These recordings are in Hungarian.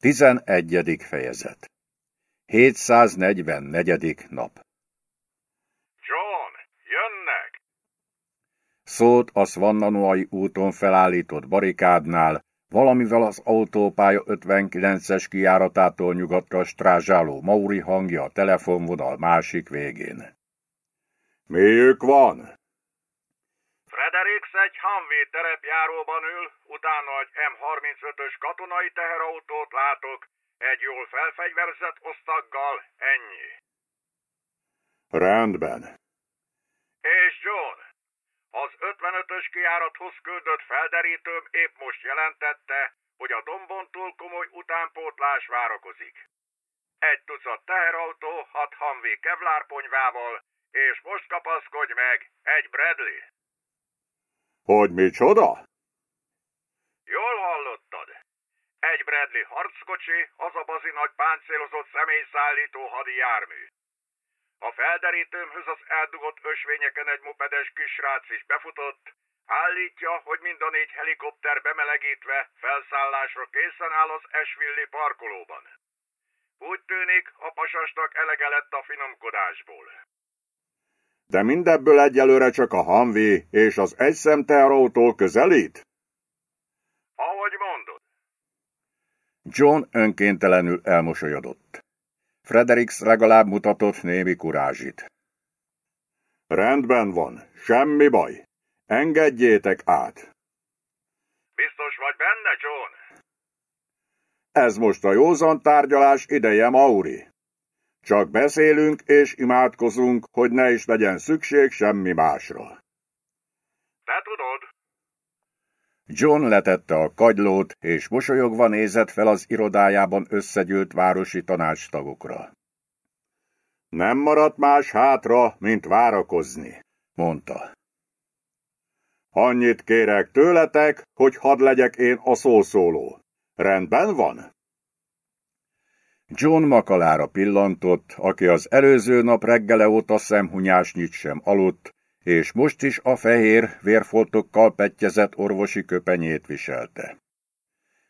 11. fejezet 744. nap John, jönnek! Szólt a Svannanoai úton felállított barikádnál, valamivel az autópálya 59-es kijáratától nyugatra strázsáló Mauri hangja a telefonvonal másik végén. Miük van? Egy Humvee terepjáróban ül, utána egy M35-ös katonai teherautót látok, egy jól felfegyverzett osztaggal, ennyi. Rendben. És John, az 55-ös kiárathoz küldött felderítőm épp most jelentette, hogy a dombon túl komoly utánpótlás várakozik. Egy tucat teherautó, hat Humvee kevlárponyvával, és most kapaszkodj meg, egy Bradley. Hogy micsoda? Jól hallottad. Egy Bradley harckocsi, az a bazi nagy páncélozott személyszállító hadi jármű. A felderítőmhöz az eldugott ösvényeken egy mopedes kisrác is befutott, állítja, hogy mind a négy helikopter bemelegítve felszállásra készen áll az Esvilli parkolóban. Úgy tűnik, a pasasnak elege lett a finomkodásból. De mindebből egyelőre csak a Humvee és az egyszemteherautó közelít? Ahogy mondod. John önkéntelenül elmosolyodott. Fredericks legalább mutatott némi kurázsit. Rendben van, semmi baj. Engedjétek át. Biztos vagy benne, John? Ez most a józan tárgyalás ideje, Mauri. Csak beszélünk és imádkozunk, hogy ne is legyen szükség semmi másra. Te tudod. John letette a kagylót, és mosolyogva nézett fel az irodájában összegyűlt városi tanácstagokra. Nem maradt más hátra, mint várakozni, mondta. Annyit kérek tőletek, hogy hadd legyek én a szószóló. Rendben van? John makalára pillantott, aki az előző nap reggele óta szemhunyásnyit sem aludt, és most is a fehér, vérfoltokkal petjezett orvosi köpenyét viselte.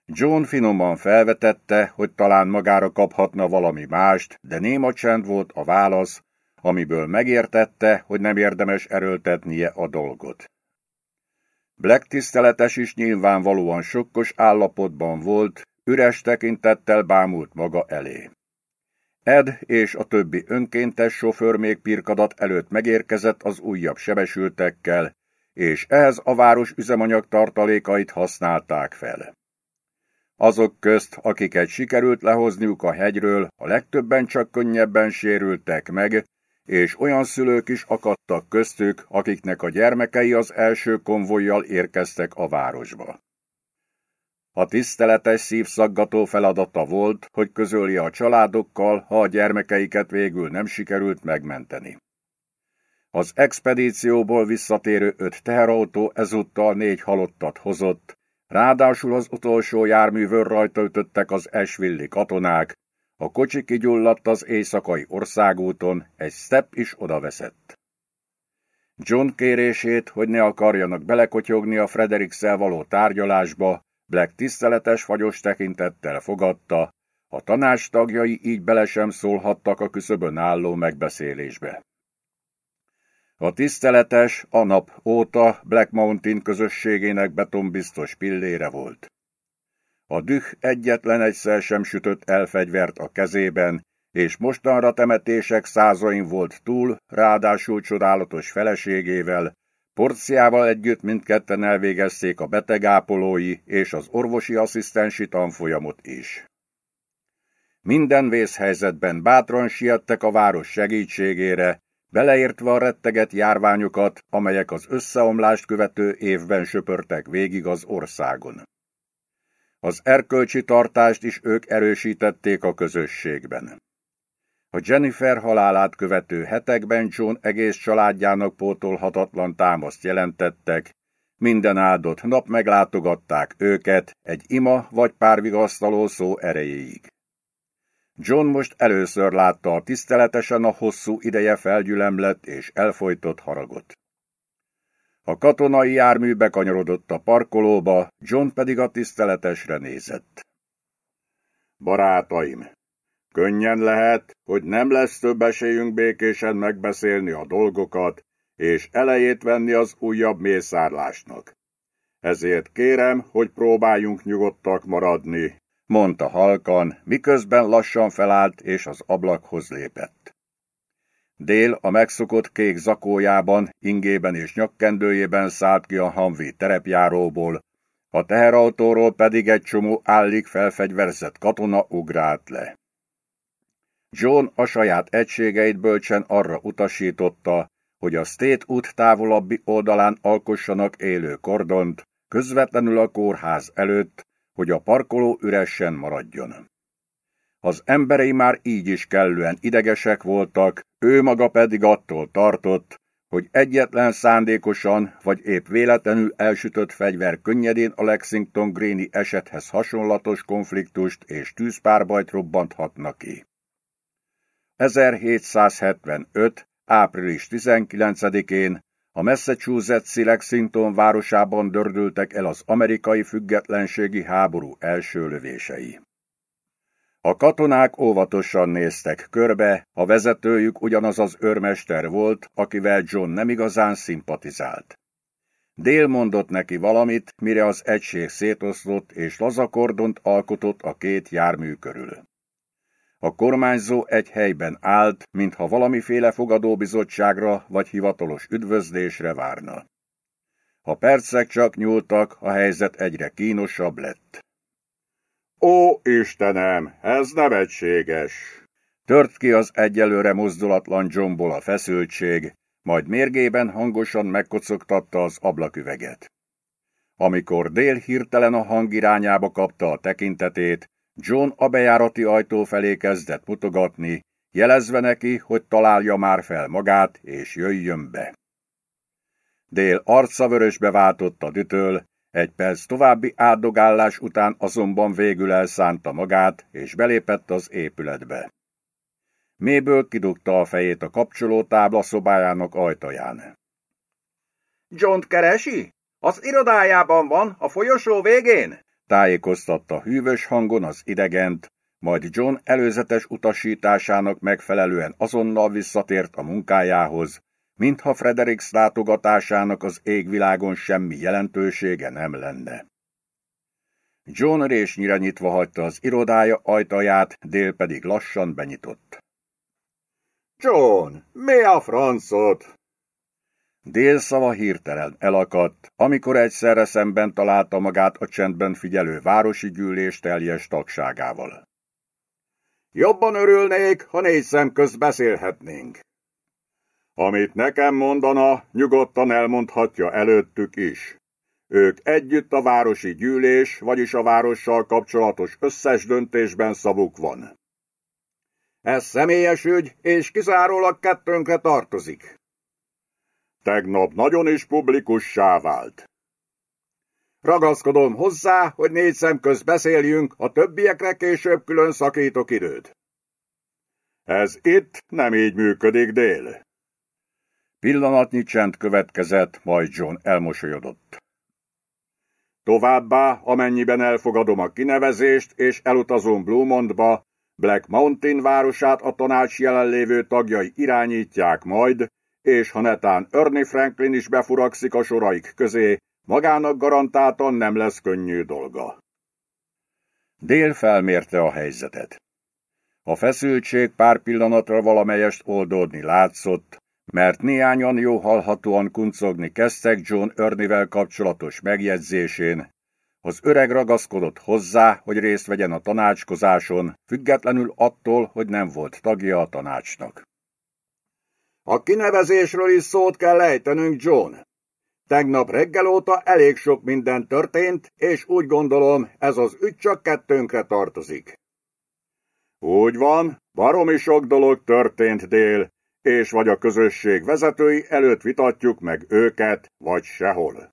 John finoman felvetette, hogy talán magára kaphatna valami mást, de néma csend volt a válasz, amiből megértette, hogy nem érdemes erőltetnie a dolgot. Black tiszteletes is nyilvánvalóan sokkos állapotban volt, üres tekintettel bámult maga elé. Ed és a többi önkéntes sofőr még pirkadat előtt megérkezett az újabb sebesültekkel, és ehhez a város üzemanyag tartalékait használták fel. Azok közt, akiket sikerült lehozniuk a hegyről, a legtöbben csak könnyebben sérültek meg, és olyan szülők is akadtak köztük, akiknek a gyermekei az első konvojjal érkeztek a városba. A tiszteletes szívszaggató feladata volt, hogy közölje a családokkal, ha a gyermekeiket végül nem sikerült megmenteni. Az expedícióból visszatérő öt teherautó ezúttal négy halottat hozott, ráadásul az utolsó járművön rajta ütöttek az esvilli katonák, a kocsi kigyulladt az éjszakai országúton, egy step is odaveszett. John kérését, hogy ne akarjanak belekotyogni a Frederickszel való tárgyalásba, Black tiszteletes fagyos tekintettel fogadta, a tanács tagjai így bele sem szólhattak a küszöbön álló megbeszélésbe. A tiszteletes a nap óta Black Mountain közösségének betonbiztos pillére volt. A düh egyetlen egyszer sem sütött elfegyvert a kezében, és mostanra temetések százain volt túl, ráadásul csodálatos feleségével, Porciával együtt mindketten elvégezték a betegápolói és az orvosi asszisztensi tanfolyamot is. Minden vészhelyzetben bátran siettek a város segítségére, beleértve a retteget járványokat, amelyek az összeomlást követő évben söpörtek végig az országon. Az erkölcsi tartást is ők erősítették a közösségben. A Jennifer halálát követő hetekben John egész családjának pótolhatatlan támaszt jelentettek, minden áldott nap meglátogatták őket egy ima vagy pár vigasztaló szó erejéig. John most először látta tiszteletesen a hosszú ideje felgyülemlett és elfolytott haragot. A katonai jármű bekanyarodott a parkolóba, John pedig a tiszteletesre nézett. Barátaim, könnyen lehet, hogy nem lesz több esélyünk békésen megbeszélni a dolgokat, és elejét venni az újabb mészárlásnak. Ezért kérem, hogy próbáljunk nyugodtak maradni, mondta halkan, miközben lassan felállt és az ablakhoz lépett. Dél a megszokott kék zakójában, ingében és nyakkendőjében szállt ki a Hamvi terepjáróból, a teherautóról pedig egy csomó állig felfegyverzett katona ugrált le. John a saját egységeit bölcsen arra utasította, hogy a State út távolabbi oldalán alkossanak élő kordont, közvetlenül a kórház előtt, hogy a parkoló üresen maradjon. Az emberei már így is kellően idegesek voltak, ő maga pedig attól tartott, hogy egyetlen szándékosan vagy épp véletlenül elsütött fegyver könnyedén a Lexington Greeni esethez hasonlatos konfliktust és tűzpárbajt robbanthatna ki. 1775. április 19-én a Massachusetts-i Lexington városában dördültek el az amerikai függetlenségi háború első lövései. A katonák óvatosan néztek körbe, a vezetőjük ugyanaz az őrmester volt, akivel John nem igazán szimpatizált. Dél mondott neki valamit, mire az egység szétoszlott és lazakordont alkotott a két jármű körül. A kormányzó egy helyben állt, mintha valamiféle fogadóbizottságra vagy hivatalos üdvözlésre várna. A percek csak nyúltak, a helyzet egyre kínosabb lett. Ó, Istenem, ez nevetséges! Tört ki az egyelőre mozdulatlan Johnból a feszültség, majd mérgében hangosan megkocogtatta az ablaküveget. Amikor dél hirtelen a hang irányába kapta a tekintetét, John a bejárati ajtó felé kezdett mutogatni, jelezve neki, hogy találja már fel magát, és jöjjön be. Dél arca vörösbe váltott a dütől, egy perc további áldogálás után azonban végül elszánta magát, és belépett az épületbe. Méből kidugta a fejét a kapcsolótábla szobájának ajtaján. John keresi? Az irodájában van, a folyosó végén? Tájékoztatta hűvös hangon az idegent, majd John előzetes utasításának megfelelően azonnal visszatért a munkájához, mintha Fredericks látogatásának az égvilágon semmi jelentősége nem lenne. John résnyire nyitva hagyta az irodája ajtaját, Dél pedig lassan benyitott. John, mi a francot? Dél szava hirtelen elakadt, amikor egyszerre szemben találta magát a csendben figyelő városi gyűlés teljes tagságával. Jobban örülnék, ha négy szem közt beszélhetnénk. Amit nekem mondana, nyugodtan elmondhatja előttük is. Ők együtt a városi gyűlés, vagyis a várossal kapcsolatos összes döntésben szavuk van. Ez személyes ügy, és kizárólag kettőnkre tartozik. Tegnap nagyon is publikussá vált. Ragaszkodom hozzá, hogy négy szem közt beszéljünk, a többiekre később külön szakítok időt. Ez itt nem így működik, Dél. Pillanatnyi csend következett, majd John elmosolyodott. Továbbá, amennyiben elfogadom a kinevezést és elutazom Blumontba, Black Mountain városát a tanács jelenlévő tagjai irányítják majd, és ha netán Ernie Franklin is befurakszik a soraik közé, magának garantáltan nem lesz könnyű dolga. Dél felmérte a helyzetet. A feszültség pár pillanatra valamelyest oldódni látszott, mert néhányan jó hallhatóan kuncogni kezdtek John Örnivel kapcsolatos megjegyzésén. Az öreg ragaszkodott hozzá, hogy részt vegyen a tanácskozáson, függetlenül attól, hogy nem volt tagja a tanácsnak. A kinevezésről is szót kell lejtenünk, John. Tegnap reggel óta elég sok minden történt, és úgy gondolom, ez az ügy csak kettőnkre tartozik. Úgy van, baromi sok dolog történt dél, és vagy a közösség vezetői előtt vitatjuk meg őket, vagy sehol.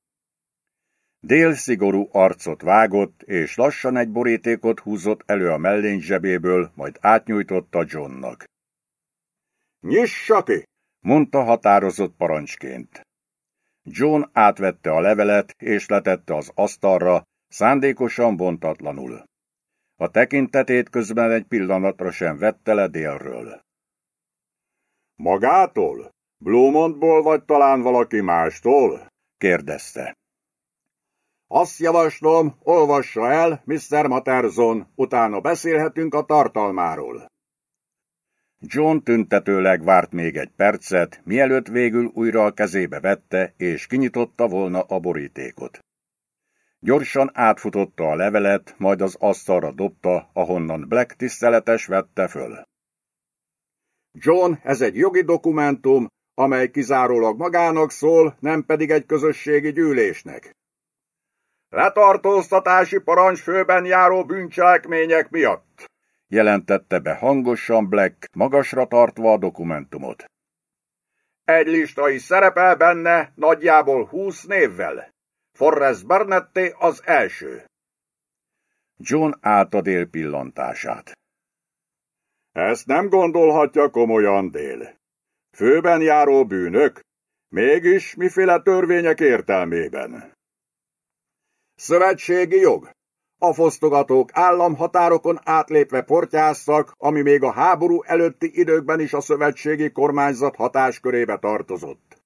Dél szigorú arcot vágott, és lassan egy borítékot húzott elő a mellény zsebéből, majd átnyújtotta Johnnak. Nyissa ki! Mondta határozott parancsként. John átvette a levelet, és letette az asztalra, szándékosan bontatlanul. A tekintetét közben egy pillanatra sem vette le délről. Magától? Blumondból vagy talán valaki mástól? kérdezte. Azt javaslom, olvassa el, Mr. Materson, utána beszélhetünk a tartalmáról. John tüntetőleg várt még egy percet, mielőtt végül újra a kezébe vette, és kinyitotta volna a borítékot. Gyorsan átfutotta a levelet, majd az asztalra dobta, ahonnan Black tiszteletes vette föl. John, ez egy jogi dokumentum, amely kizárólag magának szól, nem pedig egy közösségi gyűlésnek. Letartóztatási parancs főben járó bűncselekmények miatt jelentette be hangosan Black, magasra tartva a dokumentumot. Egy lista is szerepel benne, nagyjából húsz névvel. Forrest Barnetté az első. John a dél pillantását. Ezt nem gondolhatja komolyan, Dél. Főben járó bűnök? Mégis miféle törvények értelmében? Szövetségi jog, a fosztogatók államhatárokon átlépve portyáztak, ami még a háború előtti időkben is a szövetségi kormányzat hatáskörébe tartozott.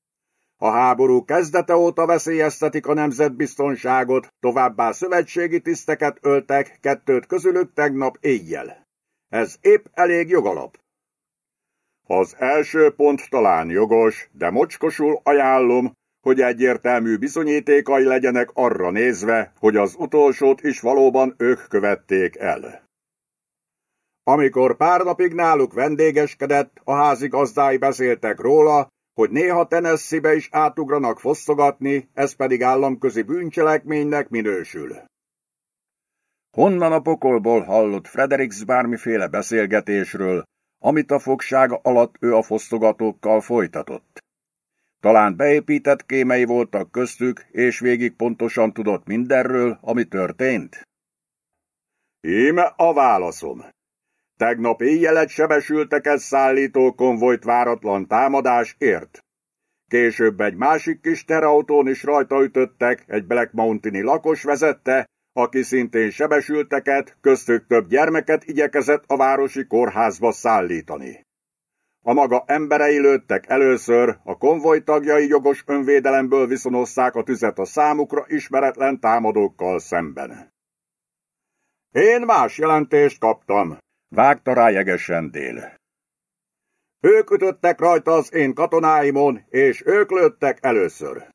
A háború kezdete óta veszélyeztetik a nemzetbiztonságot, továbbá szövetségi tiszteket öltek, kettőt közülük tegnap éjjel. Ez épp elég jogalap. Az első pont talán jogos, de mocskosul ajánlom, hogy egyértelmű bizonyítékai legyenek arra nézve, hogy az utolsót is valóban ők követték el. Amikor pár napig náluk vendégeskedett, a házigazdái beszéltek róla, hogy néha Tennessee-be is átugranak fosztogatni, ez pedig államközi bűncselekménynek minősül. Honnan a pokolból hallott Fredericks bármiféle beszélgetésről, amit a fogsága alatt ő a fosztogatókkal folytatott? Talán beépített kémei voltak köztük, és végig pontosan tudott mindenről, ami történt? Íme a válaszom. Tegnap éjjel egy sebesülteket szállító konvojt váratlan támadás ért. Később egy másik kis terautón is rajta ütöttek, egy Black Mountaini lakos vezette, aki szintén sebesülteket, köztük több gyermeket igyekezett a városi kórházba szállítani. A maga emberei lőttek először, a konvoj tagjai jogos önvédelemből viszonozták a tüzet a számukra ismeretlen támadókkal szemben. Én más jelentést kaptam, vágta rá jegesen dél. Ők ütöttek rajta az én katonáimon, és ők lőttek először.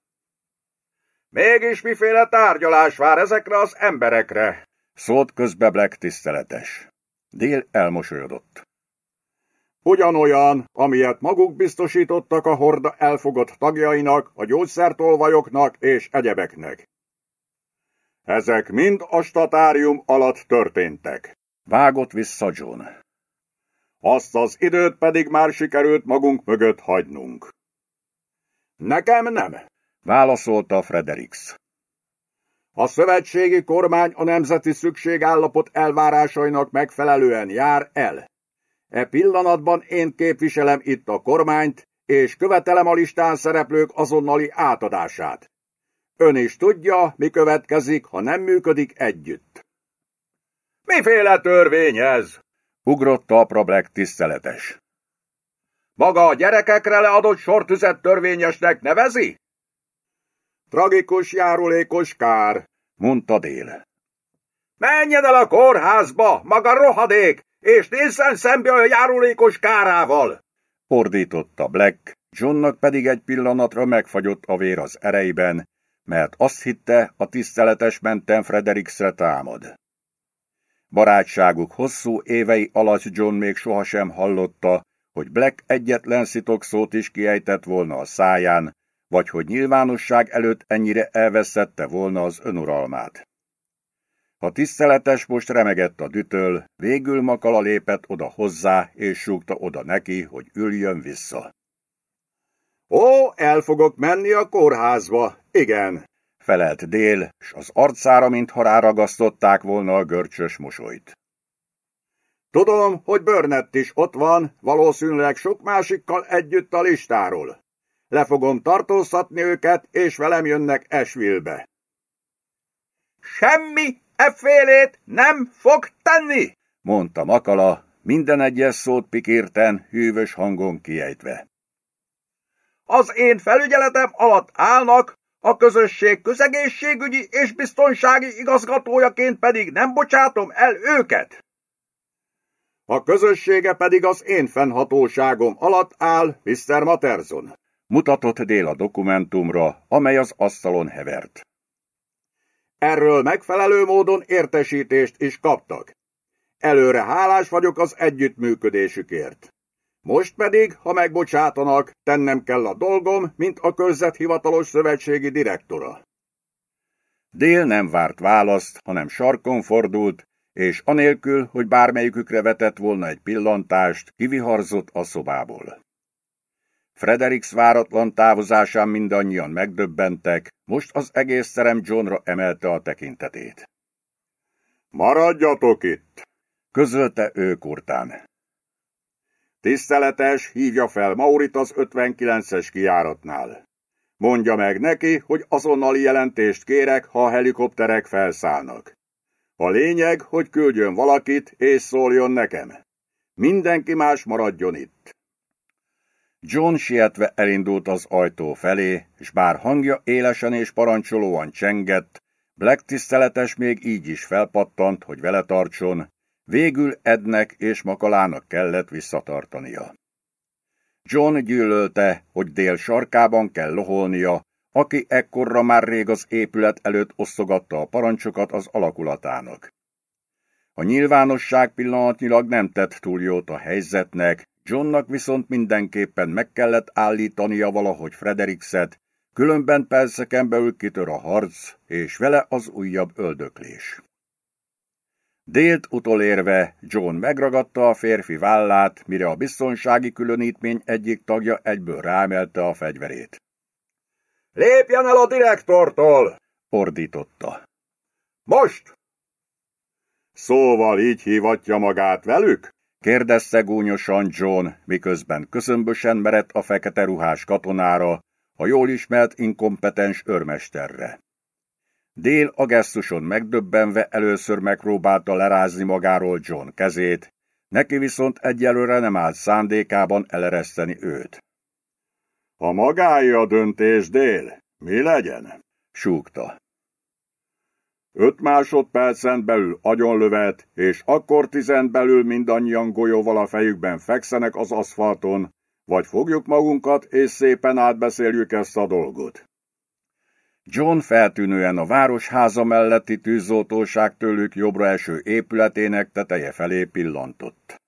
Mégis miféle tárgyalás vár ezekre az emberekre? Szólt közbe Black tiszteletes. Dél elmosolyodott. Ugyanolyan, amilyet maguk biztosítottak a horda elfogott tagjainak, a gyógyszertolvajoknak és egyebeknek. Ezek mind a statárium alatt történtek. Vágott vissza John. Azt az időt pedig már sikerült magunk mögött hagynunk. Nekem nem, válaszolta Fredericks. A szövetségi kormány a nemzeti szükségállapot elvárásainak megfelelően jár el. E pillanatban én képviselem itt a kormányt, és követelem a listán szereplők azonnali átadását. Ön is tudja, mi következik, ha nem működik együtt. Miféle törvény ez? Ugrott a Black tiszteletes. Maga a gyerekekre leadott sortüzet törvényesnek nevezi? Tragikus járulékos kár, mondta Dél. Menjen el a kórházba, maga rohadék, és nézzen szembe a járulékos kárával! Ordította Black, Johnnak pedig egy pillanatra megfagyott a vér az ereiben, mert azt hitte, a tiszteletes menten Fredericksre támad. Barátságuk hosszú évei alatt John még sohasem hallotta, hogy Black egyetlen szót is kiejtett volna a száján, vagy hogy nyilvánosság előtt ennyire elveszette volna az önuralmát. A tiszteletes most remegett a dütöl, végül Makala lépett oda hozzá, és súgta oda neki, hogy üljön vissza. Ó, el fogok menni a kórházba, igen, felelt Dél, s az arcára, mintha ráragasztották volna a görcsös mosolyt. Tudom, hogy Burnett is ott van, valószínűleg sok másikkal együtt a listáról. Le fogom tartóztatni őket, és velem jönnek Esville-be. Semmi Effélét nem fog tenni, mondta Makala, minden egyes szót pikírten, hűvös hangon kiejtve. Az én felügyeletem alatt állnak, a közösség közegészségügyi és biztonsági igazgatójaként pedig nem bocsátom el őket. A közössége pedig az én fennhatóságom alatt áll, Mr. Materson, mutatott dél a dokumentumra, amely az asztalon hevert. Erről megfelelő módon értesítést is kaptak. Előre hálás vagyok az együttműködésükért. Most pedig, ha megbocsátanak, tennem kell a dolgom, mint a körzethivatalos szövetségi direktora. Dél nem várt választ, hanem sarkon fordult, és anélkül, hogy bármelyikükre vetett volna egy pillantást, kiviharzott a szobából. Fredericks váratlan távozásán mindannyian megdöbbentek, most az egész szerem Johnra emelte a tekintetét. Maradjatok itt! közölte ő kurtán. Tiszteletes, hívja fel Maurit az 59-es kijáratnál. Mondja meg neki, hogy azonnali jelentést kérek, ha a helikopterek felszállnak. A lényeg, hogy küldjön valakit, és szóljon nekem. Mindenki más maradjon itt. John sietve elindult az ajtó felé, és bár hangja élesen és parancsolóan csengett, Black tiszteletes még így is felpattant, hogy vele tartson, végül Ednek és Makalának kellett visszatartania. John gyűlölte, hogy dél sarkában kell loholnia, aki ekkorra már rég az épület előtt osztogatta a parancsokat az alakulatának. A nyilvánosság pillanatnyilag nem tett túl jót a helyzetnek, Johnnak viszont mindenképpen meg kellett állítania valahogy Frederikset, különben perceken belül kitör a harc, és vele az újabb öldöklés. Délt utolérve John megragadta a férfi vállát, mire a biztonsági különítmény egyik tagja egyből rámelte a fegyverét. Lépjen el a direktortól! ordította. Most! Szóval így hívatja magát velük? Kérdezte gúnyosan John, miközben közömbösen merett a fekete ruhás katonára, a jól ismert inkompetens örmesterre. Dél a gesztuson megdöbbenve először megpróbálta lerázni magáról John kezét, neki viszont egyelőre nem állt szándékában elereszteni őt. A magája a döntés, Dél. Mi legyen? súgta. Öt másodpercen belül agyonlövet, és akkor tizen belül mindannyian golyóval a fejükben fekszenek az aszfalton, vagy fogjuk magunkat, és szépen átbeszéljük ezt a dolgot. John feltűnően a városháza melletti tűzoltóság tőlük jobbra eső épületének teteje felé pillantott.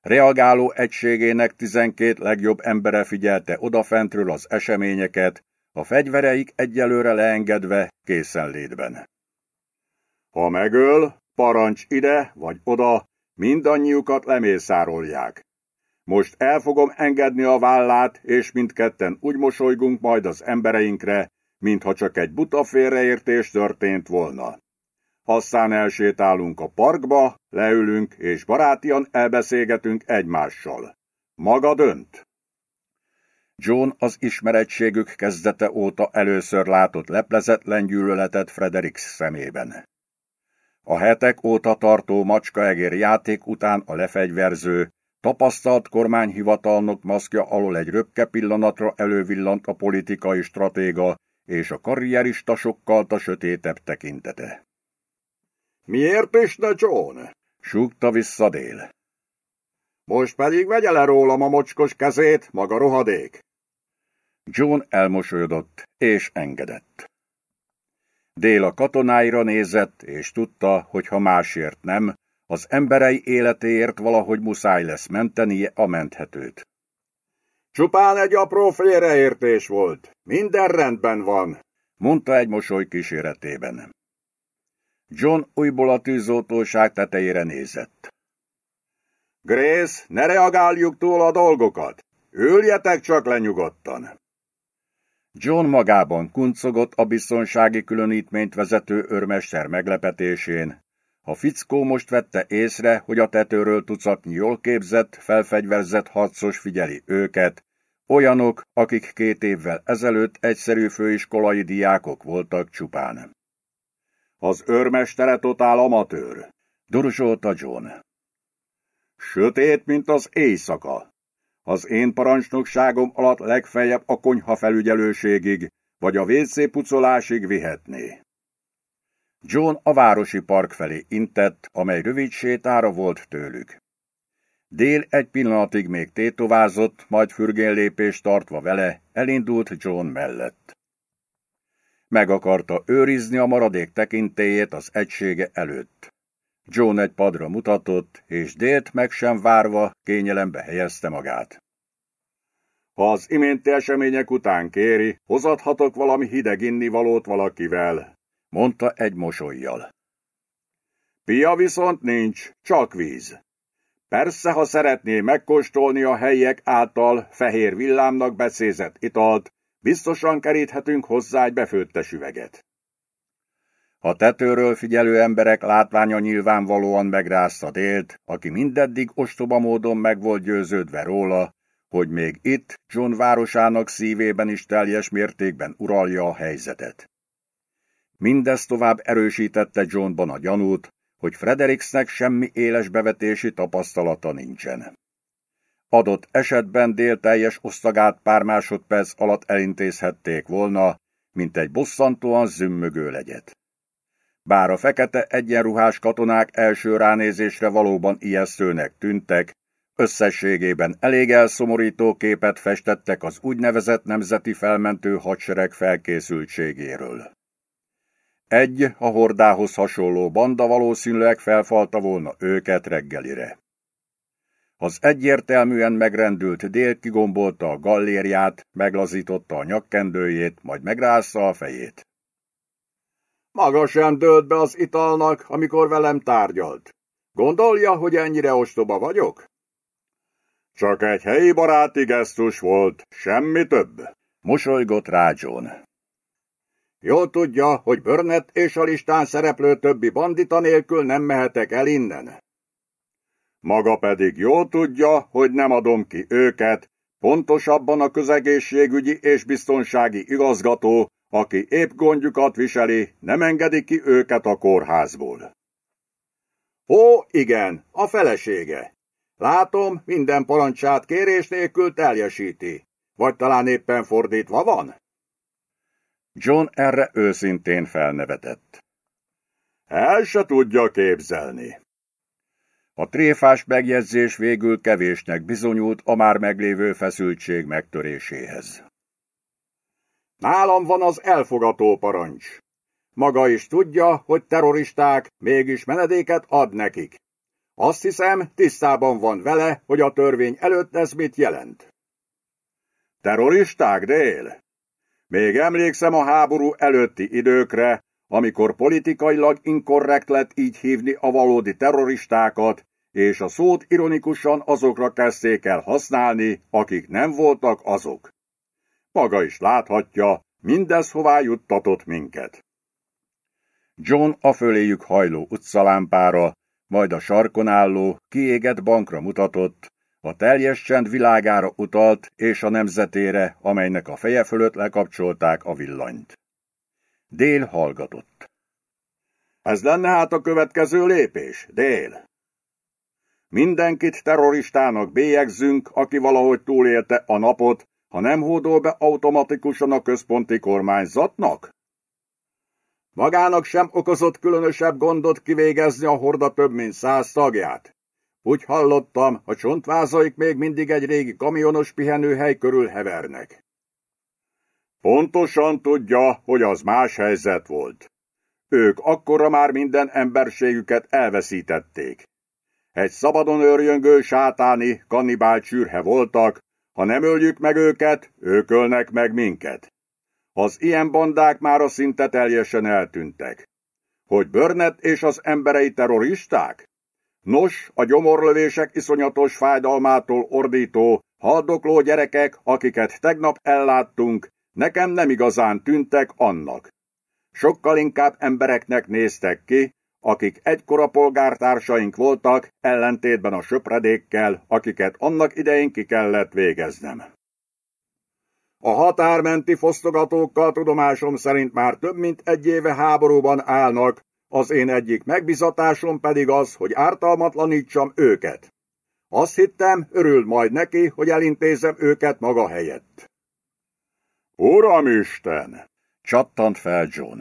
Reagáló egységének tizenkét legjobb embere figyelte odafentről az eseményeket, a fegyvereik egyelőre leengedve készenlétben. Ha megöl, parancs ide vagy oda, mindannyiukat lemészárolják. Most el fogom engedni a vállát, és mindketten úgy mosolygunk majd az embereinkre, mintha csak egy buta félreértés történt volna. Aztán elsétálunk a parkba, leülünk és barátian elbeszélgetünk egymással. Maga dönt. John az ismerettségük kezdete óta először látott leplezetlen gyűlöletet Fredericks szemében. A hetek óta tartó macskaegér játék után a lefegyverző, tapasztalt kormányhivatalnok maszkja alól egy röpke pillanatra elővillant a politikai stratéga és a karrierista sokkal a sötétebb tekintete. Miért is ne John? súgta vissza dél. Most pedig vegye le rólam a mocskos kezét, maga rohadék. John elmosolyodott, és engedett. Dél a katonáira nézett, és tudta, hogy ha másért nem, az emberei életéért valahogy muszáj lesz mentenie a menthetőt. Csupán egy apró félreértés volt. Minden rendben van, mondta egy mosoly kíséretében. John újból a tűzoltóság tetejére nézett. Grace, ne reagáljuk túl a dolgokat. Üljetek csak lenyugodtan. John magában kuncogott a biztonsági különítményt vezető örmester meglepetésén. A fickó most vette észre, hogy a tetőről tucatnyi jól képzett, felfegyverzett harcos figyeli őket, olyanok, akik két évvel ezelőtt egyszerű főiskolai diákok voltak csupán. Az őrmestere totál amatőr, duruzsolta John. Sötét, mint az éjszaka. Az én parancsnokságom alatt legfeljebb a konyha felügyelőségig, vagy a WC pucolásig vihetné. John a városi park felé intett, amely rövid sétára volt tőlük. Dél egy pillanatig még tétovázott, majd fürgénlépést tartva vele, elindult John mellett. Meg akarta őrizni a maradék tekintélyét az egysége előtt. John egy padra mutatott, és Délt meg sem várva kényelembe helyezte magát. Ha az iménti események után kéri, hozathatok valami hideg innivalót valakivel, mondta egy mosolyjal. Pia viszont nincs, csak víz. Persze, ha szeretné megkóstolni a helyiek által fehér villámnak becézett italt, biztosan keríthetünk hozzá egy befőttes üveget. A tetőről figyelő emberek látványa nyilvánvalóan megrázta Délt, aki mindeddig ostoba módon meg volt győződve róla, hogy még itt, John városának szívében is teljes mértékben uralja a helyzetet. Mindez tovább erősítette Johnban a gyanút, hogy Fredericksnek semmi éles bevetési tapasztalata nincsen. Adott esetben dél teljes osztagát pár másodperc alatt elintézhették volna, mint egy bosszantóan zümmögő legyet. Bár a fekete egyenruhás katonák első ránézésre valóban ijesztőnek tűntek, összességében elég elszomorító képet festettek az úgynevezett nemzeti felmentő hadsereg felkészültségéről. Egy a hordához hasonló banda valószínűleg felfalta volna őket reggelire. Az egyértelműen megrendült dél kigombolta a gallériát, meglazította a nyakkendőjét, majd megrázta a fejét. Maga sem dőlt be az italnak, amikor velem tárgyalt. Gondolja, hogy ennyire ostoba vagyok? Csak egy helyi baráti gesztus volt, semmi több, mosolygott rá John. Jól tudja, hogy Burnett és a listán szereplő többi bandita nélkül nem mehetek el innen. Maga pedig jól tudja, hogy nem adom ki őket, pontosabban a közegészségügyi és biztonsági igazgató, aki épp gondjukat viseli, nem engedi ki őket a kórházból. Ó, igen, a felesége. Látom, minden parancsát kérés nélkül teljesíti. Vagy talán éppen fordítva van? John erre őszintén felnevetett. El se tudja képzelni. A tréfás megjegyzés végül kevésnek bizonyult a már meglévő feszültség megtöréséhez. Nálam van az elfogató parancs. Maga is tudja, hogy terroristák, mégis menedéket ad nekik. Azt hiszem, tisztában van vele, hogy a törvény előtt ez mit jelent. Terroristák, Dél? Még emlékszem a háború előtti időkre, amikor politikailag inkorrekt lett így hívni a valódi terroristákat, és a szót ironikusan azokra kezdték el használni, akik nem voltak azok. Maga is láthatja, mindez hová juttatott minket. John a föléjük hajló utcalámpára, majd a sarkon álló, kiégett bankra mutatott, a teljes csend világára utalt és a nemzetére, amelynek a feje fölött lekapcsolták a villanyt. Dél hallgatott. Ez lenne hát a következő lépés, Dél. Mindenkit terroristának bélyegzünk, aki valahogy túlélte a napot, ha nem hódol be automatikusan a központi kormányzatnak? Magának sem okozott különösebb gondot kivégezni a horda több mint száz tagját. Úgy hallottam, a csontvázaik még mindig egy régi kamionos pihenőhely körül hevernek. Pontosan tudja, hogy az más helyzet volt. Ők akkora már minden emberségüket elveszítették. Egy szabadon őrjöngő sátáni, kannibál csürhe voltak, ha nem öljük meg őket, ők ölnek meg minket. Az ilyen bandák már a szinte teljesen eltűntek. Hogy Burnett és az emberei terroristák? Nos, a gyomorlövések iszonyatos fájdalmától ordító, haldokló gyerekek, akiket tegnap elláttunk, nekem nem igazán tűntek annak. Sokkal inkább embereknek néztek ki, akik egykora polgártársaink voltak, ellentétben a söpredékkel, akiket annak idején ki kellett végeznem. A határmenti fosztogatókkal tudomásom szerint már több mint egy éve háborúban állnak, Az én egyik megbizatásom pedig az, hogy ártalmatlanítsam őket. Azt hittem, örül majd neki, hogy elintézem őket maga helyett. Uramisten! csattant fel John.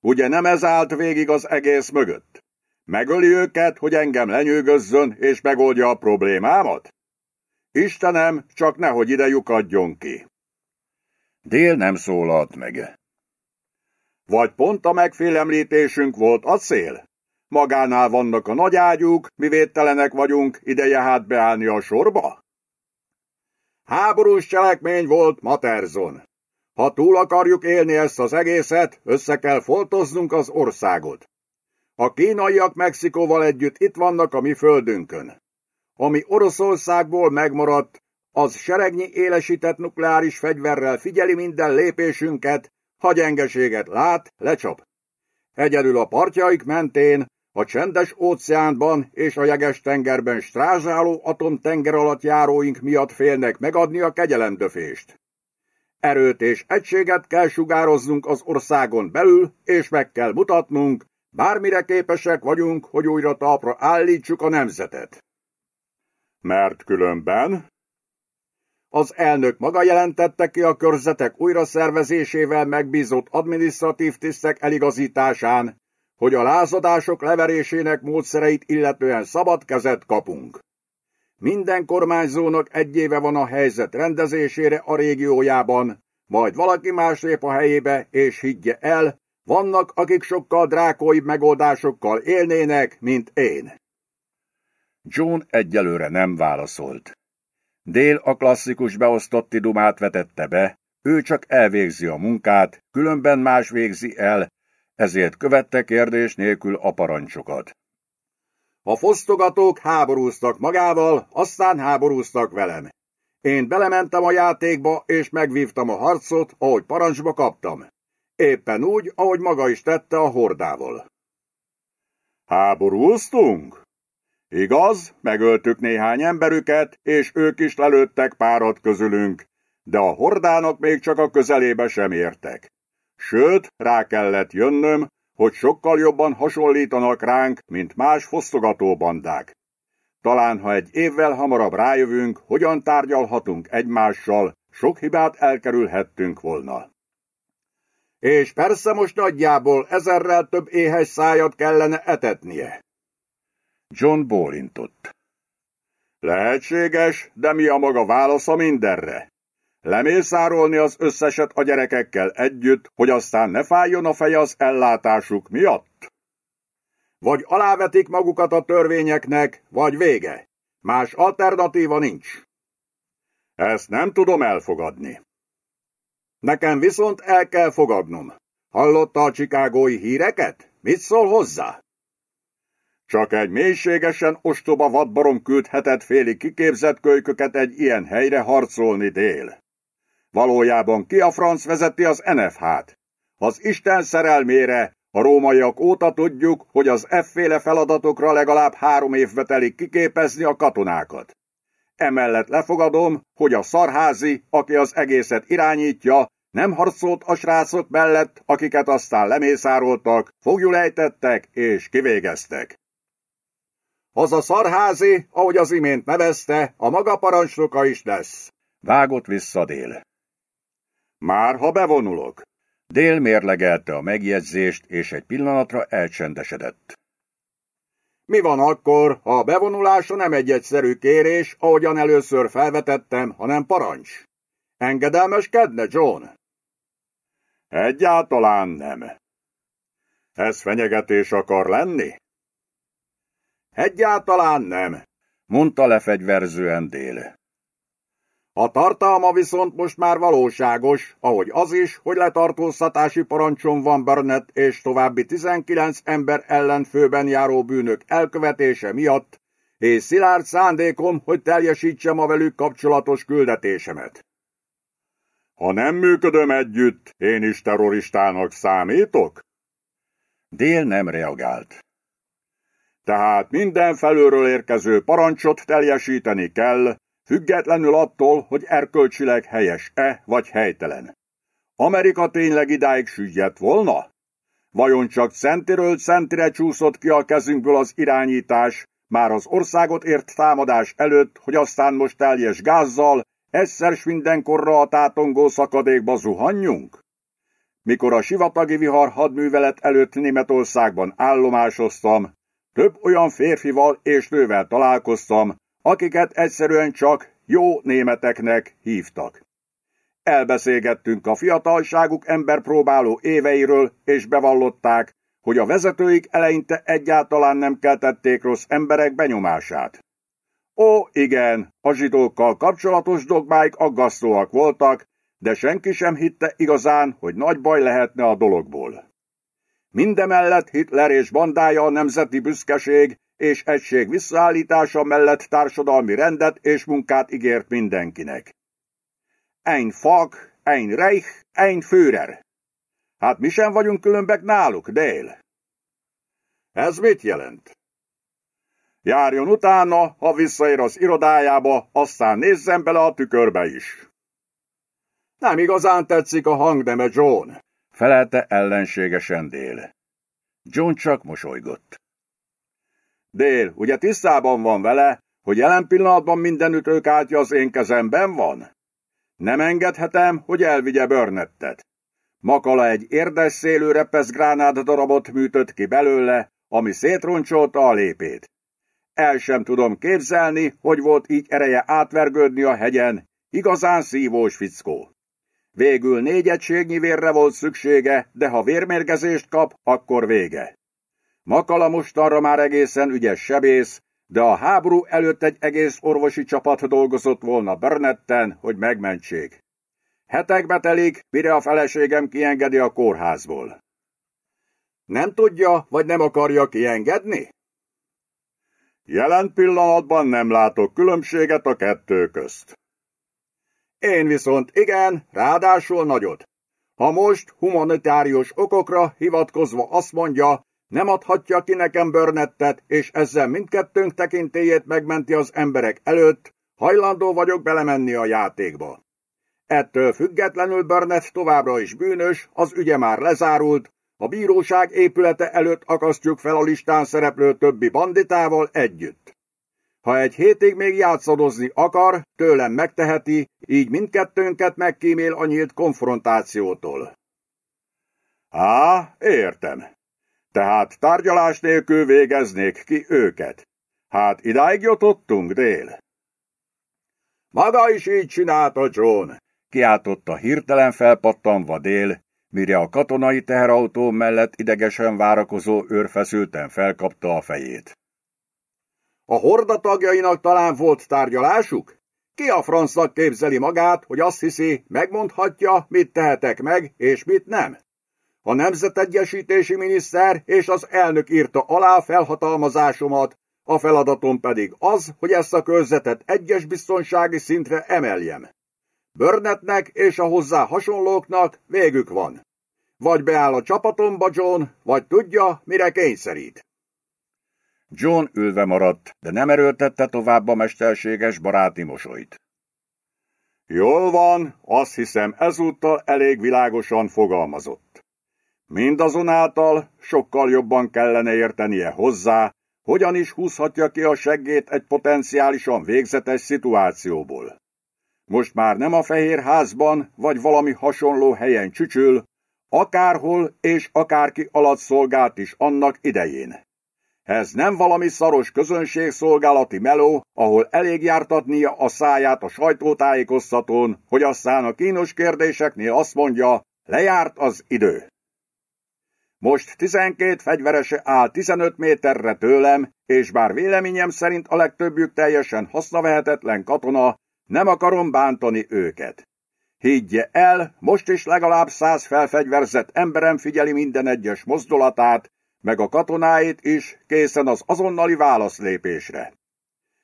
Ugye nem ez állt végig az egész mögött? Megöli őket, hogy engem lenyűgözzön és megoldja a problémámat? Istenem, csak nehogy ide lyukadjon ki. Dél nem szólalt meg. Vagy pont a megfélemlítésünk volt a cél? Magánál vannak a nagy ágyúk, mi védtelenek vagyunk, ideje hát beállni a sorba? Háborús cselekmény volt Materzon. Ha túl akarjuk élni ezt az egészet, össze kell foltoznunk az országot. A kínaiak Mexikóval együtt itt vannak a mi földünkön. Ami Oroszországból megmaradt, az seregnyi élesített nukleáris fegyverrel figyeli minden lépésünket, ha gyengeséget lát, lecsap. Egyedül a partjaik mentén, a csendes óceánban és a jeges tengerben strázsáló atomtenger alatt járóink miatt félnek megadni a kegyelemdöfést. Erőt és egységet kell sugároznunk az országon belül, és meg kell mutatnunk, bármire képesek vagyunk, hogy újra talpra állítsuk a nemzetet. Mert különben, az elnök maga jelentette ki a körzetek újraszervezésével megbízott adminisztratív tisztek eligazításán, hogy a lázadások leverésének módszereit illetően szabad kezet kapunk. Minden kormányzónak egy éve van a helyzet rendezésére a régiójában, majd valaki más lép a helyébe, és higgye el, vannak, akik sokkal drákóibb megoldásokkal élnének, mint én. John egyelőre nem válaszolt. Dél a klasszikus beosztott idumát vetette be, ő csak elvégzi a munkát, különben más végzi el, ezért követte kérdés nélkül a parancsokat. A fosztogatók háborúztak magával, aztán háborúztak velem. Én belementem a játékba, és megvívtam a harcot, ahogy parancsba kaptam. Éppen úgy, ahogy maga is tette a hordával. Háborúztunk? Igaz, megöltük néhány emberüket, és ők is lelőttek párat közülünk, de a hordának még csak a közelébe sem értek. Sőt, rá kellett jönnöm, hogy sokkal jobban hasonlítanak ránk, mint más fosztogató bandák. Talán, ha egy évvel hamarabb rájövünk, hogyan tárgyalhatunk egymással, sok hibát elkerülhettünk volna. És persze most nagyjából ezerrel több éhes szájat kellene etetnie. John bólintott. Lehetséges, de mi a maga válasza mindenre? Lemészárolni az összeset a gyerekekkel együtt, hogy aztán ne fájjon a feje az ellátásuk miatt? Vagy alávetik magukat a törvényeknek, vagy vége. Más alternatíva nincs. Ezt nem tudom elfogadni. Nekem viszont el kell fogadnom. Hallotta a csikágói híreket? Mit szól hozzá? Csak egy mélységesen ostoba vadbarom küldhetett félig kiképzett kölyköket egy ilyen helyre harcolni dél. Valójában ki a franc vezeti az NFH-t? Az Isten szerelmére, a rómaiak óta tudjuk, hogy az efféle feladatokra legalább három évbe telik kiképezni a katonákat. Emellett lefogadom, hogy a szarházi, aki az egészet irányítja, nem harcolt a srácok mellett, akiket aztán lemészároltak, fogjulejtettek és kivégeztek. Az a szarházi, ahogy az imént nevezte, a maga parancsnoka is lesz. Vágott vissza Dél. Már ha bevonulok. Dél mérlegelte a megjegyzést, és egy pillanatra elcsendesedett. Mi van akkor, ha a bevonulása nem egy egyszerű kérés, ahogyan először felvetettem, hanem parancs? Engedelmeskedne, John? Egyáltalán nem. Ez fenyegetés akar lenni? Egyáltalán nem, mondta lefegyverzően Dél. A tartalma viszont most már valóságos, ahogy az is, hogy letartóztatási parancsom van Burnett és további 19 ember ellen főben járó bűnök elkövetése miatt, és szilárd szándékom, hogy teljesítsem a velük kapcsolatos küldetésemet. Ha nem működöm együtt, én is terroristának számítok? Dél nem reagált. Tehát minden felőről érkező parancsot teljesíteni kell, függetlenül attól, hogy erkölcsileg helyes-e vagy helytelen. Amerika tényleg idáig sügyett volna? Vajon csak centiről centire csúszott ki a kezünkből az irányítás, már az országot ért támadás előtt, hogy aztán most teljes gázzal, egyszer s mindenkorra a tátongó szakadékba zuhanjunk? Mikor a sivatagi vihar hadművelet előtt Németországban állomásoztam, több olyan férfival és nővel találkoztam, akiket egyszerűen csak jó németeknek hívtak. Elbeszélgettünk a fiatalságuk emberpróbáló éveiről, és bevallották, hogy a vezetőik eleinte egyáltalán nem keltették rossz emberek benyomását. Ó, igen, a zsidókkal kapcsolatos dogmáik aggasztóak voltak, de senki sem hitte igazán, hogy nagy baj lehetne a dologból. Mindemellett Hitler és bandája a nemzeti büszkeség és egység visszaállítása mellett társadalmi rendet és munkát ígért mindenkinek. Ein Fak, ein Reich, ein Führer. Hát mi sem vagyunk különbek náluk, dél. Ez mit jelent? Járjon utána, ha visszaér az irodájába, aztán nézzen bele a tükörbe is. Nem igazán tetszik a hangneme, John, felelte ellenségesen Dél. John csak mosolygott. Dél, ugye tisztában van vele, hogy jelen pillanatban minden ütőkártya az én kezemben van? Nem engedhetem, hogy elvigye Burnettet. Makala egy érdes szélő repesz gránát darabot műtött ki belőle, ami szétroncsolta a lépét. El sem tudom képzelni, hogy volt így ereje átvergődni a hegyen, igazán szívós fickó. Végül négy egységnyi vérre volt szüksége, de ha vérmérgezést kap, akkor vége. Makala mostanra már egészen ügyes sebész, de a háború előtt egy egész orvosi csapat dolgozott volna Burnetten, hogy megmentsék. Hetekbe telik, mire a feleségem kiengedi a kórházból. Nem tudja, vagy nem akarja kiengedni? Jelen pillanatban nem látok különbséget a kettő közt. Én viszont igen, ráadásul nagyot. Ha most humanitárius okokra hivatkozva azt mondja, nem adhatja ki nekem börnettet, és ezzel mindkettőnk tekintélyét megmenti az emberek előtt, hajlandó vagyok belemenni a játékba. Ettől függetlenül Burnett továbbra is bűnös, az ügye már lezárult, a bíróság épülete előtt akasztjuk fel a listán szereplő többi banditával együtt. Ha egy hétig még játszadozni akar, tőlem megteheti, így mindkettőnket megkímél a nyílt konfrontációtól. Á, értem. Tehát tárgyalás nélkül végeznék ki őket. Hát idáig jutottunk, Dél. Maga is így csinálta, John, kiáltotta hirtelen felpattanva Dél, mire a katonai teherautó mellett idegesen várakozó őr feszülten felkapta a fejét. A horda tagjainak talán volt tárgyalásuk? Ki a francnak képzeli magát, hogy azt hiszi, megmondhatja, mit tehetek meg, és mit nem? A Nemzetegyesítési Miniszter és az elnök írta alá felhatalmazásomat, a feladatom pedig az, hogy ezt a körzetet egyes biztonsági szintre emeljem. Burnetnek és a hozzá hasonlóknak végük van. Vagy beáll a csapatomba John, vagy tudja, mire kényszerít. John ülve maradt, de nem erőltette tovább a mesterséges baráti mosolyt. Jól van, azt hiszem ezúttal elég világosan fogalmazott. Mindazonáltal sokkal jobban kellene értenie hozzá, hogyan is húzhatja ki a seggét egy potenciálisan végzetes szituációból. Most már nem a fehér házban, vagy valami hasonló helyen csücsül, akárhol és akárki alatt szolgált is annak idején. Ez nem valami szaros közönségszolgálati meló, ahol elég jártatnia a száját a sajtótájékoztatón, hogy aztán a kínos kérdéseknél azt mondja, lejárt az idő. Most 12 fegyverese áll 15 méterre tőlem, és bár véleményem szerint a legtöbbjük teljesen hasznavehetetlen katona, nem akarom bántani őket. Higgye el, most is legalább száz felfegyverzett emberem figyeli minden egyes mozdulatát, meg a katonáit is készen az azonnali válaszlépésre.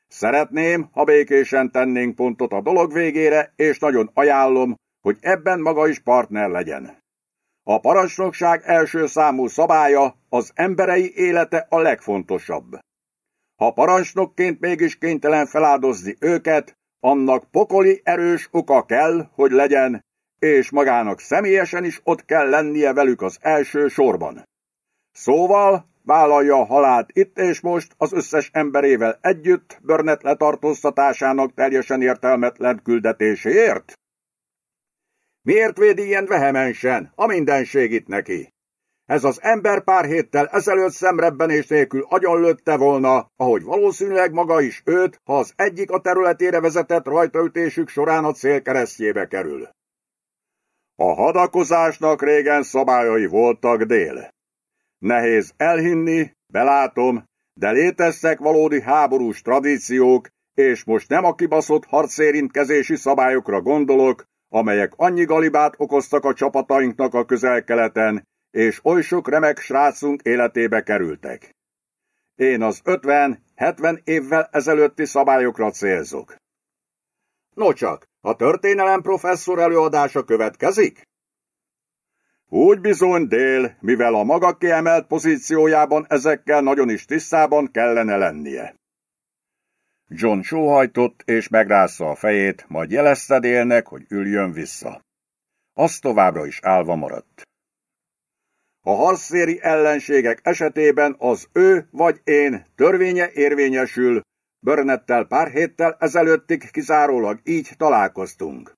Szeretném, ha békésen tennénk pontot a dolog végére, és nagyon ajánlom, hogy ebben maga is partner legyen. A parancsnokság első számú szabálya az emberei élete a legfontosabb. Ha parancsnokként mégis kénytelen feláldozni őket, annak pokoli erős oka kell, hogy legyen, és magának személyesen is ott kell lennie velük az első sorban. Szóval vállalja a halált itt és most az összes emberével együtt Burnett letartóztatásának teljesen értelmetlen küldetéséért? Miért védi ilyen vehemensen? A mindenség neki. Ez az ember pár héttel ezelőtt szemrebbenés nélkül agyonlőtte volna, ahogy valószínűleg maga is őt, ha az egyik a területére vezetett rajtaütésük során a cél keresztjébe kerül. A hadakozásnak régen szabályai voltak dél. Nehéz elhinni, belátom, de léteztek valódi háborús tradíciók, és most nem a kibaszott harcérintkezési szabályokra gondolok, amelyek annyi galibát okoztak a csapatainknak a közel-keleten, és oly sok remek srácunk életébe kerültek. Én az 50-70 évvel ezelőtti szabályokra célzok. Nocsak, a történelem professzor előadása következik? Úgy bizony, Dél, mivel a maga kiemelt pozíciójában ezekkel nagyon is tisztában kellene lennie. John sóhajtott és megrázza a fejét, majd jelezte Délnek, hogy üljön vissza. Az továbbra is állva maradt. A harcszéri ellenségek esetében az ő vagy én törvénye érvényesül, Börnettel pár héttel ezelőttig kizárólag így találkoztunk.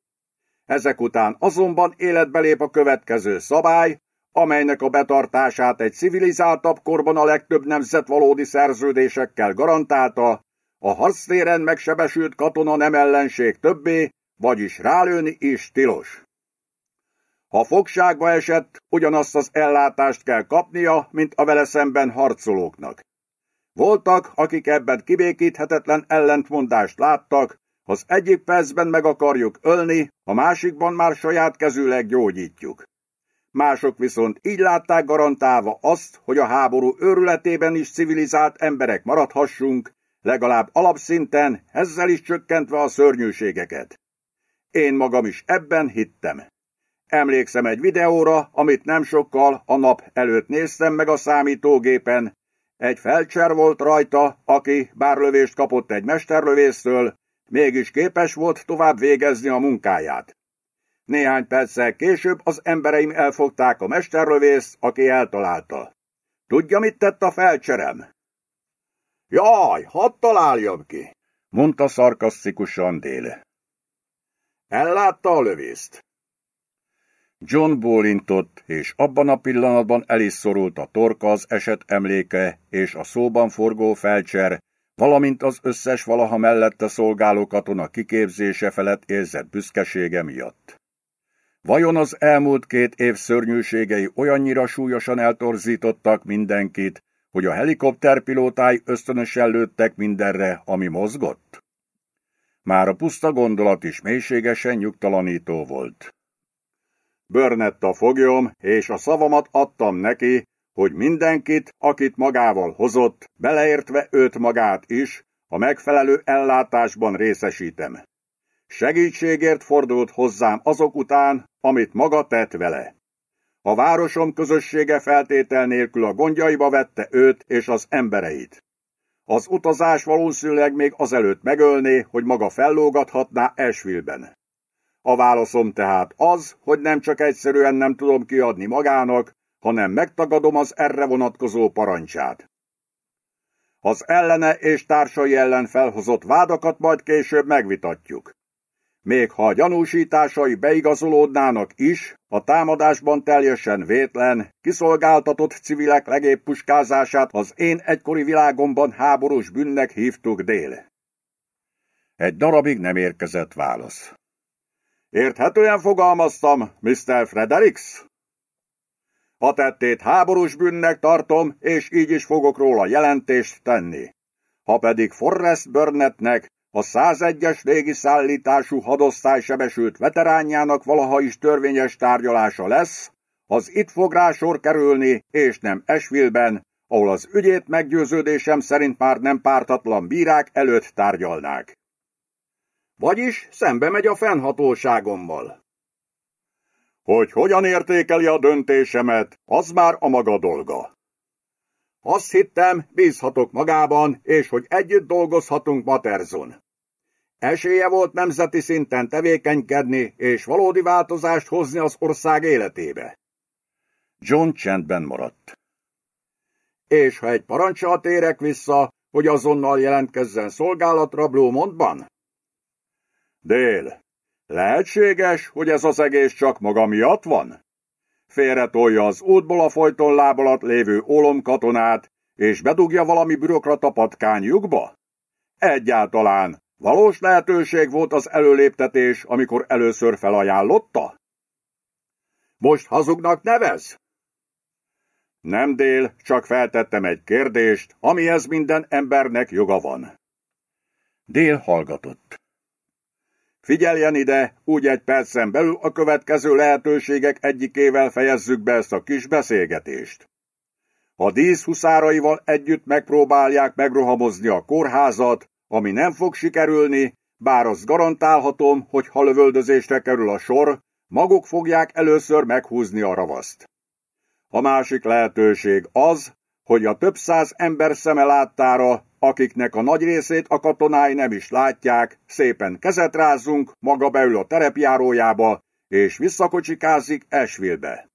Ezek után azonban életbe lép a következő szabály, amelynek a betartását egy civilizáltabb korban a legtöbb nemzet valódi szerződésekkel garantálta, a harctéren megsebesült katona nem ellenség többé, vagyis rálőni is tilos. Ha fogságba esett, ugyanazt az ellátást kell kapnia, mint a vele szemben harcolóknak. Voltak, akik ebben kibékíthetetlen ellentmondást láttak, az egyik percben meg akarjuk ölni, a másikban már saját kezűleg gyógyítjuk. Mások viszont így látták garantálva azt, hogy a háború őrületében is civilizált emberek maradhassunk, legalább alapszinten, ezzel is csökkentve a szörnyűségeket. Én magam is ebben hittem. Emlékszem egy videóra, amit nem sokkal a nap előtt néztem meg a számítógépen. Egy felcser volt rajta, aki bár lövést kapott egy mesterlövésztől, mégis képes volt tovább végezni a munkáját. Néhány perccel később az embereim elfogták a mesterlövészt, aki eltalálta. Tudja, mit tett a felcserem? Jaj, hadd találjam ki, mondta szarkasztikusan Déle. Ellátta a lövészt. John bólintott, és abban a pillanatban el is szorult a torka az eset emléke és a szóban forgó felcser, valamint az összes valaha mellette szolgáló katona kiképzése felett érzett büszkesége miatt. Vajon az elmúlt két év szörnyűségei olyannyira súlyosan eltorzítottak mindenkit, hogy a helikopterpilótái ösztönösen lőttek mindenre, ami mozgott? Már a puszta gondolat is mélységesen nyugtalanító volt. Börnett a foglyom, és a szavamat adtam neki, hogy mindenkit, akit magával hozott, beleértve őt magát is, a megfelelő ellátásban részesítem. Segítségért fordult hozzám azok után, amit maga tett vele. A városom közössége feltétel nélkül a gondjaiba vette őt és az embereit. Az utazás valószínűleg még azelőtt megölné, hogy maga fellógathatná Esvilben. A válaszom tehát az, hogy nem csak egyszerűen nem tudom kiadni magának, hanem megtagadom az erre vonatkozó parancsát. Az ellene és társai ellen felhozott vádakat majd később megvitatjuk. Még ha a gyanúsításai beigazolódnának is, a támadásban teljesen vétlen, kiszolgáltatott civilek legébb puskázását az én egykori világomban háborús bűnnek hívtuk dél. Egy darabig nem érkezett válasz. Érthetően fogalmaztam, Mr. Fredericks? A tettét háborús bűnnek tartom, és így is fogok róla jelentést tenni. Ha pedig Forrest Burnettnek, a 101-es légiszállítású hadosztály sebesült veteránjának valaha is törvényes tárgyalása lesz, az itt fog rá sor kerülni, és nem Esvilben, ahol az ügyét meggyőződésem szerint már nem pártatlan bírák előtt tárgyalnák. Vagyis szembe megy a fennhatóságommal. Hogy hogyan értékeli a döntésemet, az már a maga dolga. Azt hittem, bízhatok magában, és hogy együtt dolgozhatunk Materzon. Esélye volt nemzeti szinten tevékenykedni és valódi változást hozni az ország életébe. John csendben maradt. És ha egy parancsal térek vissza, hogy azonnal jelentkezzen szolgálatra Blumontban? Dél, lehetséges, hogy ez az egész csak maga miatt van? Félretolja az útból a folyton láb alatt lévő olomkatonát, és bedugja valami bürokrata patkányjukba? Egyáltalán valós lehetőség volt az előléptetés, amikor először felajánlotta? Most hazugnak nevez? Nem dél, csak feltettem egy kérdést, amihez minden embernek joga van. Dél hallgatott. Figyeljen ide, úgy egy percen belül a következő lehetőségek egyikével fejezzük be ezt a kis beszélgetést. A dísz huszáraival együtt megpróbálják megrohamozni a kórházat, ami nem fog sikerülni, bár azt garantálhatom, hogy ha lövöldözésre kerül a sor, maguk fogják először meghúzni a ravaszt. A másik lehetőség az, hogy a több száz ember szeme láttára, akiknek a nagy részét a katonái nem is látják, szépen kezet rázzunk, maga beül a terepjárójába, és visszakocsikázik Esvilbe.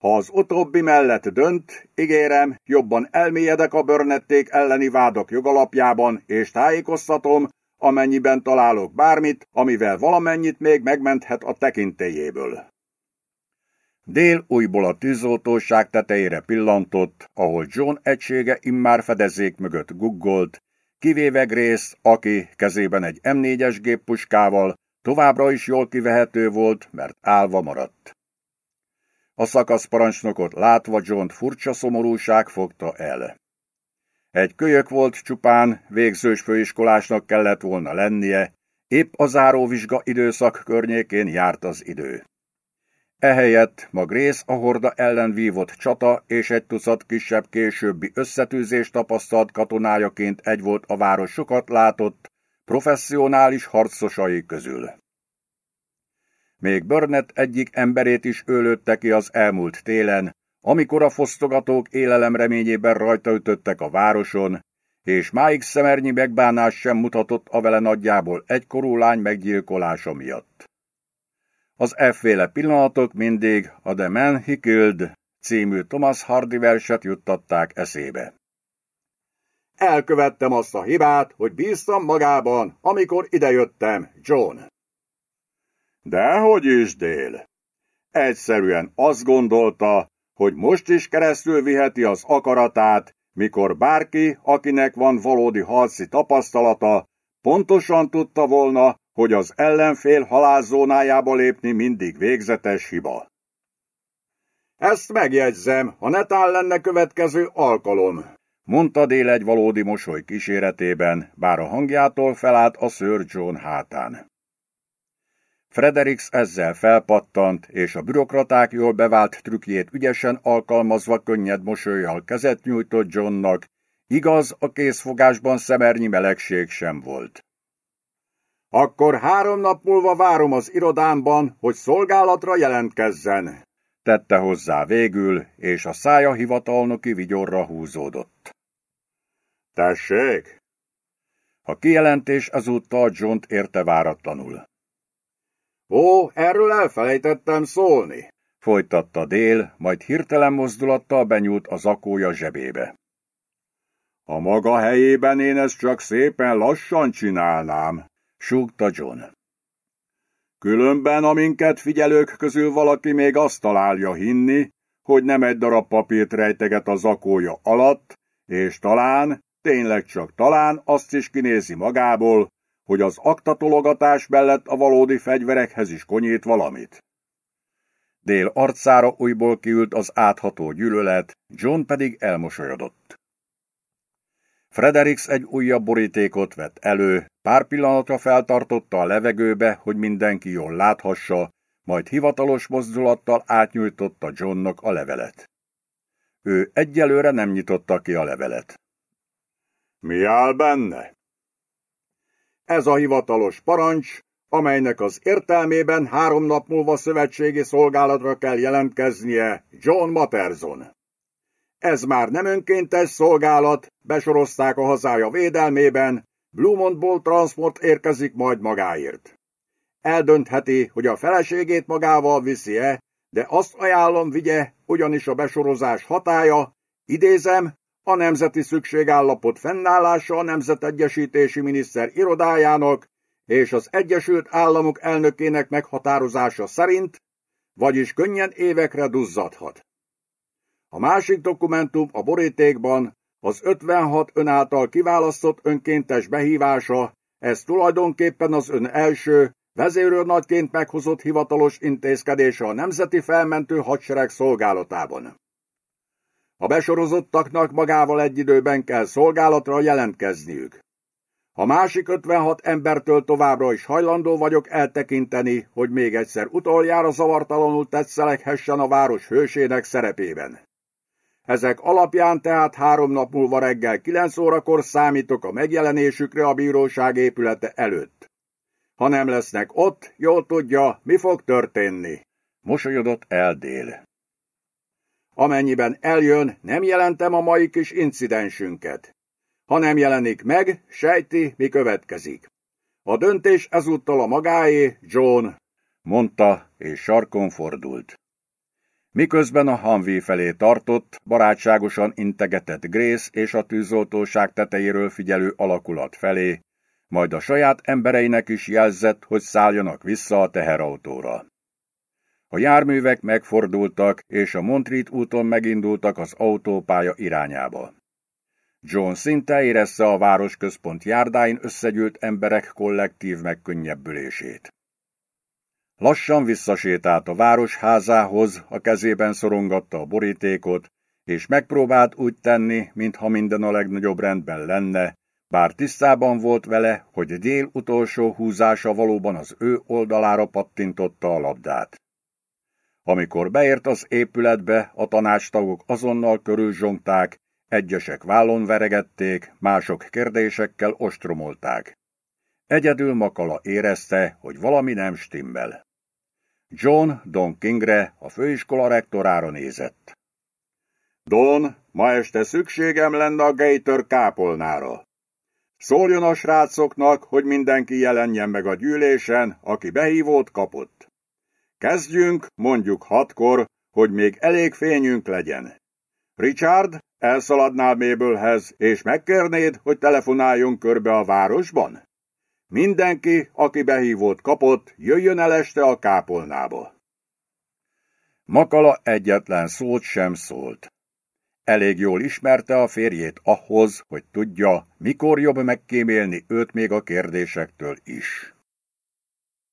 Ha az utóbbi mellett dönt, ígérem, jobban elmélyedek a börnették elleni vádak jogalapjában, és tájékoztatom, amennyiben találok bármit, amivel valamennyit még megmenthet a tekintélyéből. Dél újból a tűzoltóság tetejére pillantott, ahol John egysége immár fedezék mögött guggolt, kivéve Grace, aki kezében egy M4-es géppuskával továbbra is jól kivehető volt, mert állva maradt. A szakaszparancsnokot látva John furcsa szomorúság fogta el. Egy kölyök volt csupán, végzős főiskolásnak kellett volna lennie, épp a záróvizsga időszak környékén járt az idő. Ehelyett ma Grész a horda ellen vívott csata és egy tucat kisebb későbbi összetűzés tapasztalt katonájaként egy volt a város sokat látott, professzionális harcosai közül. Még Burnett egyik emberét is ölődte ki az elmúlt télen, amikor a fosztogatók élelemreményében rajta ütöttek a városon, és máig szemernyi megbánás sem mutatott a vele nagyjából egykorú lány meggyilkolása miatt. Az efféle pillanatok mindig a The Man He Killed című Thomas Hardy verset juttatták eszébe. Elkövettem azt a hibát, hogy bíztam magában, amikor idejöttem, John. Dehogy is, Dél. Egyszerűen azt gondolta, hogy most is keresztül viheti az akaratát, mikor bárki, akinek van valódi harci tapasztalata, pontosan tudta volna, hogy az ellenfél halálzónájába lépni mindig végzetes hiba. Ezt megjegyzem, ha netán lenne következő alkalom, mondta Dél egy valódi mosoly kíséretében, bár a hangjától felállt a Sir John hátán. Fredericks ezzel felpattant, és a bürokraták jól bevált trükkjét ügyesen alkalmazva könnyed mosolyjal kezet nyújtott Johnnak, igaz, a készfogásban szemernyi melegség sem volt. Akkor három nap múlva várom az irodámban, hogy szolgálatra jelentkezzen, tette hozzá végül, és a szája hivatalnoki vigyorra húzódott. Tessék! A kijelentés ezúttal john érte váratlanul. Ó, erről elfelejtettem szólni, folytatta Dél, majd hirtelen mozdulattal benyúlt a zakója zsebébe. A maga helyében én ezt csak szépen lassan csinálnám, súgta John. Különben a minket figyelők közül valaki még azt találja hinni, hogy nem egy darab papírt rejteget a zakója alatt, és talán, tényleg csak talán azt is kinézi magából, hogy az aktatologatás mellett a valódi fegyverekhez is konyít valamit. Dél arcára újból kiült az átható gyűlölet, John pedig elmosolyodott. Fredericks egy újabb borítékot vett elő, pár pillanatra feltartotta a levegőbe, hogy mindenki jól láthassa, majd hivatalos mozdulattal átnyújtotta Johnnak a levelet. Ő egyelőre nem nyitotta ki a levelet. Mi áll benne? Ez a hivatalos parancs, amelynek az értelmében három nap múlva szövetségi szolgálatra kell jelentkeznie John Materson. Ez már nem önkéntes szolgálat, besorozták a hazája védelmében, Blumontból transport érkezik majd magáért. Eldöntheti, hogy a feleségét magával viszi-e, de azt ajánlom vigye, ugyanis a besorozás hatája, idézem, a nemzeti szükségállapot fennállása a Nemzetegyesítési Miniszter irodájának és az Egyesült Államok elnökének meghatározása szerint, vagyis könnyen évekre duzzadhat. A másik dokumentum a borítékban az 56 ön által kiválasztott önkéntes behívása, ez tulajdonképpen az ön első, vezérőrnagyként meghozott hivatalos intézkedése a Nemzeti Felmentő Hadsereg szolgálatában. A besorozottaknak magával egy időben kell szolgálatra jelentkezniük. A másik 56 embertől továbbra is hajlandó vagyok eltekinteni, hogy még egyszer utoljára zavartalanul tetszelehessen a város hősének szerepében. Ezek alapján tehát három nap múlva reggel 9 órakor számítok a megjelenésükre a bíróság épülete előtt. Ha nem lesznek ott, jól tudja, mi fog történni. Mosolyodott el dél. Amennyiben eljön, nem jelentem a mai kis incidensünket. Ha nem jelenik meg, sejti, mi következik. A döntés ezúttal a magáé, John, mondta, és sarkon fordult. Miközben a Hanvi felé tartott, barátságosan integetett Grace és a tűzoltóság tetejéről figyelő alakulat felé, majd a saját embereinek is jelzett, hogy szálljanak vissza a teherautóra. A járművek megfordultak, és a Montreat úton megindultak az autópálya irányába. John szinte érezte a városközpont járdáin összegyűlt emberek kollektív megkönnyebbülését. Lassan visszasétált a városházához, a kezében szorongatta a borítékot, és megpróbált úgy tenni, mintha minden a legnagyobb rendben lenne, bár tisztában volt vele, hogy dél utolsó húzása valóban az ő oldalára pattintotta a labdát. Amikor beért az épületbe, a tanácstagok azonnal körülzsongták, egyesek vállon veregették, mások kérdésekkel ostromolták. Egyedül Makala érezte, hogy valami nem stimmel. John Don Kingre, a főiskola rektorára nézett. Don, ma este szükségem lenne a Gator kápolnára. Szóljon a srácoknak, hogy mindenki jelenjen meg a gyűlésen, aki behívót kapott. Kezdjünk, mondjuk hatkor, hogy még elég fényünk legyen. Richard, elszaladnál Mabelhez, és megkérnéd, hogy telefonáljon körbe a városban? Mindenki, aki behívót kapott, jöjjön el este a kápolnába. Makala egyetlen szót sem szólt. Elég jól ismerte a férjét ahhoz, hogy tudja, mikor jobb megkímélni őt még a kérdésektől is.